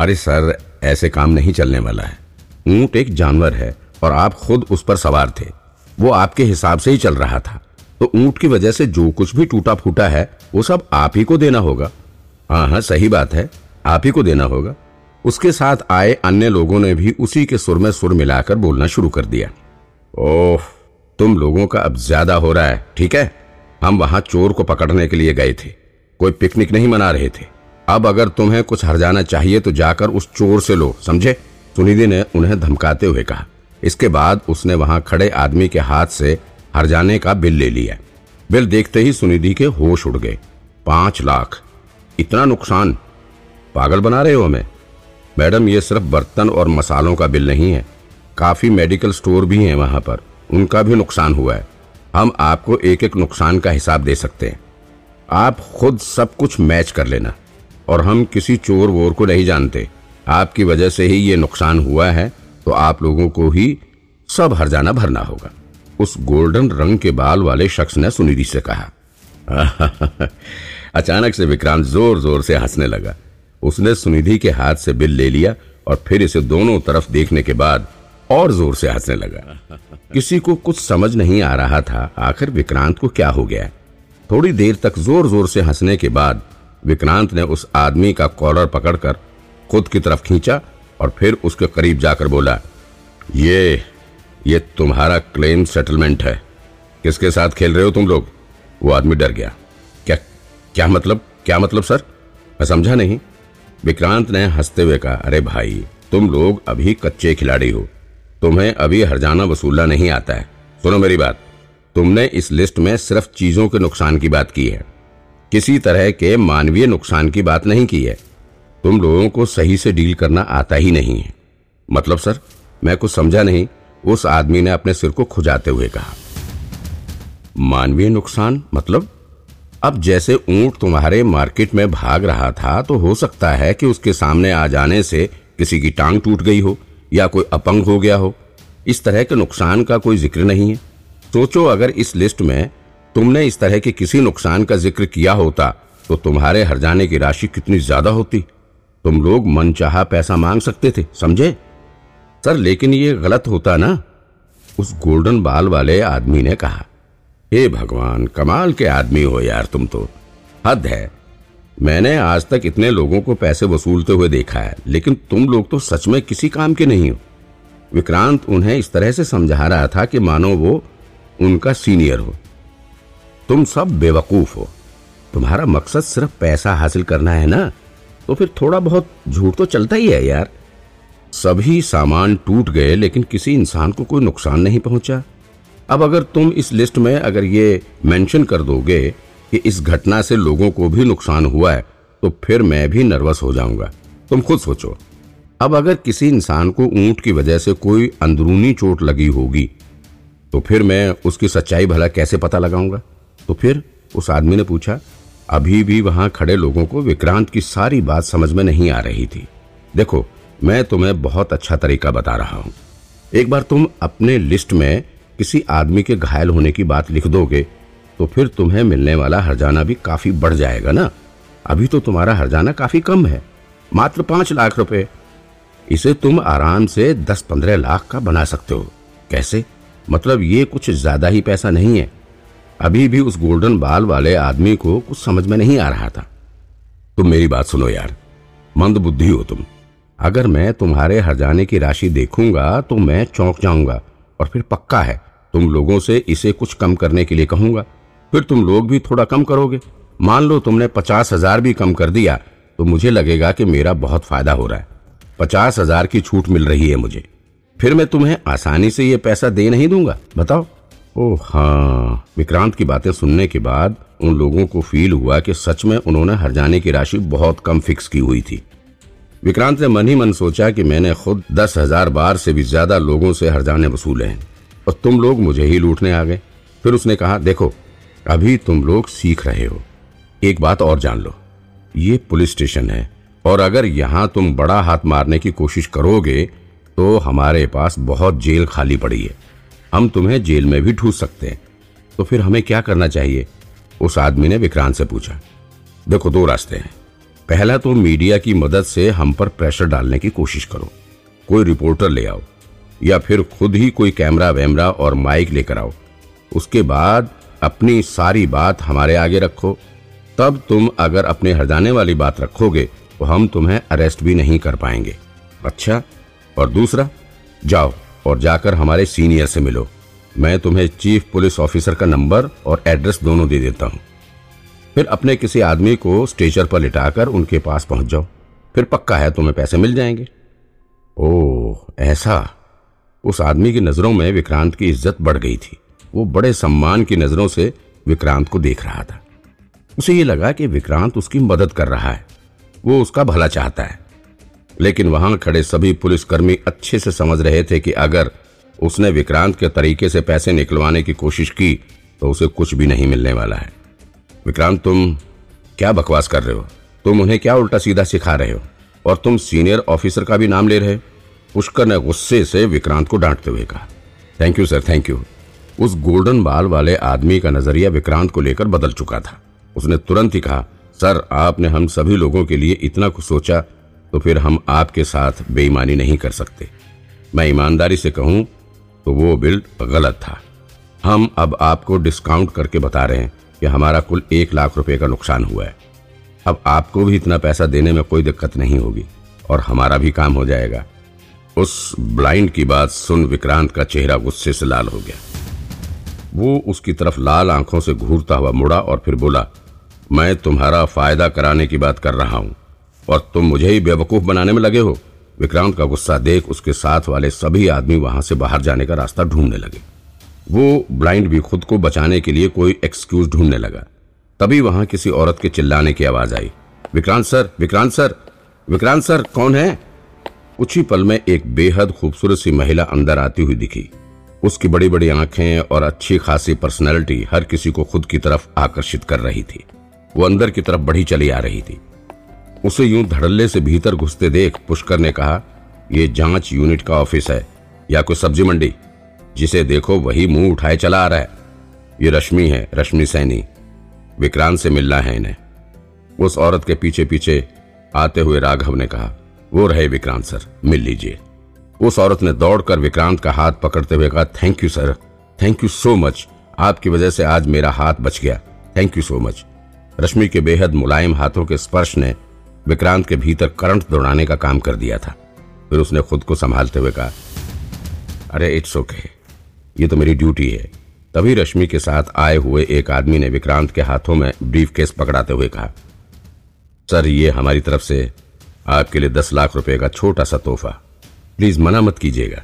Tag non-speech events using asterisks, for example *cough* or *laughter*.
अरे सर, ऐसे काम नहीं चलने वाला है। ऊँट एक जानवर है और आप खुद उस पर सवार थे। वो आपके हिसाब से ही चल रहा था। तो ऊँट की वजह से जो कुछ भी टूटा फूटा है, वो सब आप ही को देना होगा। हाँ हाँ सही बात है। आप ही को देना होगा। उसके साथ आए अन्य लोगों ने भी उसी के सुर में सुर मिलाकर बोलना शुरू कर दिया। ओह, तुम लोगों का अब ज़्यादा हो रहा है, ठीक है? हम वहाँ चोर को पकड़ने के लिए गए थे। कोई पिकनिक नहीं मना रहे थे। अब अगर तुम्हें कुछ हरजाना चाहिए तो जाकर उस चोर से लो, समझे? सुनिधि ने उन्हें धमकाते हुए कहा। इसके बाद उसने वहाँ खड़े आदमी के हाथ से हरजाने का बिल ले लिया। बिल देखते ही सुनिधि के होश उड़ गए। पाँच लाख। इतना नुकसान? पागल बना रहे हो हमें। मैडम, ये सिर्फ़ बर्तन और मसालों का बिल नहीं है। काफ़ी मेडिकल स्टोर भी हैं वहाँ पर। उनका भी नुकसान हुआ है। हम आपको एक एक नुकसान का हिसाब दे सकते हैं। आप खुद सब कुछ मैच कर लेना। और हम किसी चोर वोर को नहीं जानते। आपकी वजह से ही ये नुकसान हुआ है तो आप लोगों को ही सब हरजाना भरना होगा। उस गोल्डन रंग के बाल वाले शख्स ने सुनिधि से कहा। *laughs* अचानक से विक्रांत ज़ोर ज़ोर से हंसने लगा। उसने सुनिधि के हाथ से बिल ले लिया और फिर इसे दोनों तरफ़ देखने के बाद और ज़ोर से हंसने लगा। *laughs* किसी को कुछ समझ नहीं आ रहा था आखिर विक्रांत को क्या हो गया? थोड़ी देर तक ज़ोर ज़ोर से हंसने के बाद विक्रांत ने उस आदमी का कॉलर पकड़कर खुद की तरफ़ खींचा और फिर उसके करीब जाकर बोला, ये ये तुम्हारा क्लेम सेटलमेंट है। किसके साथ खेल रहे हो तुम लोग? वो आदमी डर गया। क्या क्या मतलब क्या मतलब सर? मैं समझा नहीं। विक्रांत ने हँसते हुए कहा, अरे भाई, तुम लोग अभी कच्चे खिलाड़ी हो। तुम्हें अभी हरजाना वसूलना नहीं आता है। सुनो मेरी बात, तुमने इस लिस्ट में सिर्फ़ चीज़ों के नुकसान की बात की है। किसी तरह के मानवीय नुकसान की बात नहीं की है। तुम लोगों को सही से डील करना आता ही नहीं है। मतलब सर, मैं कुछ समझा नहीं, उस आदमी ने अपने सिर को खुजाते हुए कहा। मानवीय नुकसान मतलब? अब जैसे ऊँट तुम्हारे मार्केट में भाग रहा था तो हो सकता है कि उसके सामने आ जाने से किसी की टांग टूट गई हो, या कोई अपंग हो गया हो। इस तरह के नुकसान का कोई ज़िक्र नहीं है। सोचो अगर इस लिस्ट में तुमने इस तरह के किसी नुकसान का ज़िक्र किया होता तो तुम्हारे हर जाने की राशि कितनी ज़्यादा होती? तुम लोग मनचाहा पैसा मांग सकते थे, समझे? सर, लेकिन ये गलत होता ना? उस गोल्डन बाल वाले आदमी ने कहा, हे भगवान, कमाल के आदमी हो यार तुम तो। हद है। मैंने आज तक इतने लोगों को पैसे वसूलते हुए देखा है, लेकिन तुम लोग तो सच में किसी काम के नहीं हो। विक्रांत उन्हें इस तरह से समझा रहा था कि मानो वो उनका सीनियर हो। तुम सब बेवकूफ़ हो। तुम्हारा मकसद सिर्फ़ पैसा हासिल करना है ना? तो फिर थोड़ा बहुत झूठ तो चलता ही है यार। सभी सामान टूट गए, लेकिन किसी इंसान को कोई नुकसान नहीं पहुँचा। अब अगर तुम इस लिस्ट में अगर ये मेंशन कर दोगे कि इस घटना से लोगों को भी नुकसान हुआ है तो फिर मैं भी नर्वस हो जाऊँगा। तुम खुद सोचो। अब अगर किसी इंसान को ऊँट की वजह से कोई अंदरूनी चोट लगी होगी तो फिर मैं उसकी सच्चाई भला कैसे पता लगाऊँगा? तो फिर उस आदमी ने पूछा, अभी भी वहाँ खड़े लोगों को विक्रांत की सारी बात समझ में नहीं आ रही थी। देखो, मैं तुम्हें बहुत अच्छा तरीका बता रहा हूँ। एक बार तुम अपने लिस्ट में किसी आदमी के घायल होने की बात लिख दोगे तो फिर तुम्हें मिलने वाला हरजाना भी काफ़ी बढ़ जाएगा ना? अभी तो तुम्हारा हरजाना काफ़ी कम है, मात्र पाँच लाख रुपए। इसे तुम आराम से दस पंद्रह लाख का बना सकते हो। कैसे? मतलब ये कुछ ज़्यादा ही पैसा नहीं है। अभी भी उस गोल्डन बाल वाले आदमी को कुछ समझ में नहीं आ रहा था। तुम मेरी बात सुनो यार, मंद बुद्धि हो तुम। अगर मैं तुम्हारे हरजाने की राशि देखूँगा तो मैं चौंक जाऊँगा, और फिर पक्का है, तुम लोगों से इसे कुछ कम करने के लिए कहूँगा। फिर तुम लोग भी थोड़ा कम करोगे। मान लो तुमने पचास हज़ार भी कम कर दिया तो मुझे लगेगा कि मेरा बहुत फ़ायदा हो रहा है। पचास हज़ार की छूट मिल रही है मुझे। फिर मैं तुम्हें आसानी से ये पैसा दे नहीं दूँगा, बताओ। ओह हाँ विक्रांत की बातें सुनने के बाद उन लोगों को फील हुआ कि सच में उन्होंने हरजाने की राशि बहुत कम फिक्स की हुई थी। विक्रांत ने मन ही मन सोचा कि मैंने खुद दस हज़ार बार से भी ज़्यादा लोगों से हरजाने वसूले हैं और तुम लोग मुझे ही लूटने आ गए। फिर उसने कहा, देखो, अभी तुम लोग सीख रहे हो। एक बात और जान लो। ये पुलिस स्टेशन है और अगर यहाँ तुम बड़ा हाथ मारने की कोशिश करोगे तो हमारे पास बहुत जेल खाली पड़ी है। हम तुम्हें जेल में भी ठूस सकते हैं। तो फिर हमें क्या करना चाहिए? उस आदमी ने विक्रांत से पूछा। देखो, दो रास्ते हैं। पहला तो मीडिया की मदद से हम पर प्रेशर डालने की कोशिश करो। कोई रिपोर्टर ले आओ, या फिर खुद ही कोई कैमरा, वैमरा और माइक लेकर आओ। उसके बाद अपनी सारी बात हमारे आगे रखो। तब तुम अगर अपने हरजाने वाली बात रखोगे तो हम तुम्हें अरेस्ट भी नहीं कर पाएँगे। अच्छा? और दूसरा? जाओ। और जाकर हमारे सीनियर से मिलो। मैं तुम्हें चीफ पुलिस ऑफिसर का नंबर और एड्रेस दोनों दे देता हूँ। फिर अपने किसी आदमी को स्टेचर पर लिटाकर उनके पास पहुँच जाओ। फिर पक्का है तुम्हें पैसे मिल जाएँगे। ओह, ऐसा? उस आदमी की नज़रों में विक्रांत की इज़्ज़त बढ़ गई थी। वो बड़े सम्मान की नज़रों से विक्रांत को देख रहा था। उसे ये लगा कि विक्रांत उसकी मदद कर रहा है। वो उसका भला चाहता है। लेकिन वहाँ खड़े सभी पुलिसकर्मी अच्छे से समझ रहे थे कि अगर उसने विक्रांत के तरीके से पैसे निकलवाने की कोशिश की तो उसे कुछ भी नहीं मिलने वाला है। विक्रांत, तुम क्या बकवास कर रहे हो? तुम उन्हें क्या उल्टा सीधा सिखा रहे हो? और तुम सीनियर ऑफिसर का भी नाम ले रहे? पुष्कर ने गुस्से से विक्रांत को डांटते हुए कहा thank you sir thank you उस गोल्डन बाल वाले आदमी का नज़रिया विक्रांत को लेकर बदल चुका था। उसने तुरंत ही कहा सर आपने हम सभी लोगों के लिए इतना कुछ सोचा तो फिर हम आपके साथ बेईमानी नहीं कर सकते। मैं ईमानदारी से कहूँ तो वो बिल गलत था। हम अब आपको डिस्काउंट करके बता रहे हैं कि हमारा कुल एक लाख रुपए का नुकसान हुआ है। अब आपको भी इतना पैसा देने में कोई दिक्कत नहीं होगी, और हमारा भी काम हो जाएगा। उस ब्लाइंड की बात सुन विक्रांत का चेहरा गुस्से से लाल हो गया। वो उसकी तरफ़ लाल आँखों से घूरता हुआ मुड़ा और फिर बोला, मैं तुम्हारा फ़ायदा कराने की बात कर रहा हूँ। और तुम मुझे ही बेवकूफ़ बनाने में लगे हो। विक्रांत का गुस्सा देख उसके साथ वाले सभी आदमी वहाँ से बाहर जाने का रास्ता ढूँढने लगे। वो ब्लाइंड भी खुद को बचाने के लिए कोई एक्सक्यूज ढूँढने लगा। तभी वहाँ किसी औरत के चिल्लाने की आवाज़ आई। Vikrant sir Vikrant sir Vikrant sir, कौन है? ही पल में एक बेहद खूबसूरत सी महिला अंदर आती हुई दिखी। उसकी बड़ी बड़ी आँखें और अच्छी खासी पर्सनैलिटी हर किसी को खुद की तरफ़ आकर्षित कर रही थी। वो अंदर की तरफ़ बढ़ी चली आ रही थी। उसे यूँ धड़ल्ले से भीतर घुसते देख पुष्कर ने कहा यह जाँच यूनिट का ऑफ़िस है, या कोई सब्ज़ी मंडी? जिसे देखो वही मुँह उठाए चला आ रहा है। ये रश्मि है, रश्मि सैनी। विक्रांत से मिलना है इन्हें। उस औरत के पीछे पीछे आते हुए राघव ने कहा, वो रहे विक्रांत सर, मिल लीजिए। उस औरत ने दौड़कर विक्रांत का हाथ पकड़ते हुए कहा, thank you sir, thank you so much. आपकी वजह से आज मेरा हाथ बच गया। Thank you so much. Rashmi के बेहद मुलायम हाथों के स्पर्श ने विक्रांत के भीतर करंट दौड़ाने का काम कर दिया था। फिर उसने खुद को संभालते हुए कहा, अरे इट्स ओके ये तो मेरी ड्यूटी है। तभी रश्मि के साथ आए हुए एक आदमी ने विक्रांत के हाथों में ब्रीफ केस पकड़ाते हुए कहा, सर, ये हमारी तरफ़ से आपके लिए दस लाख रुपए का छोटा सा तोहफा। प्लीज़ मना मत कीजिएगा।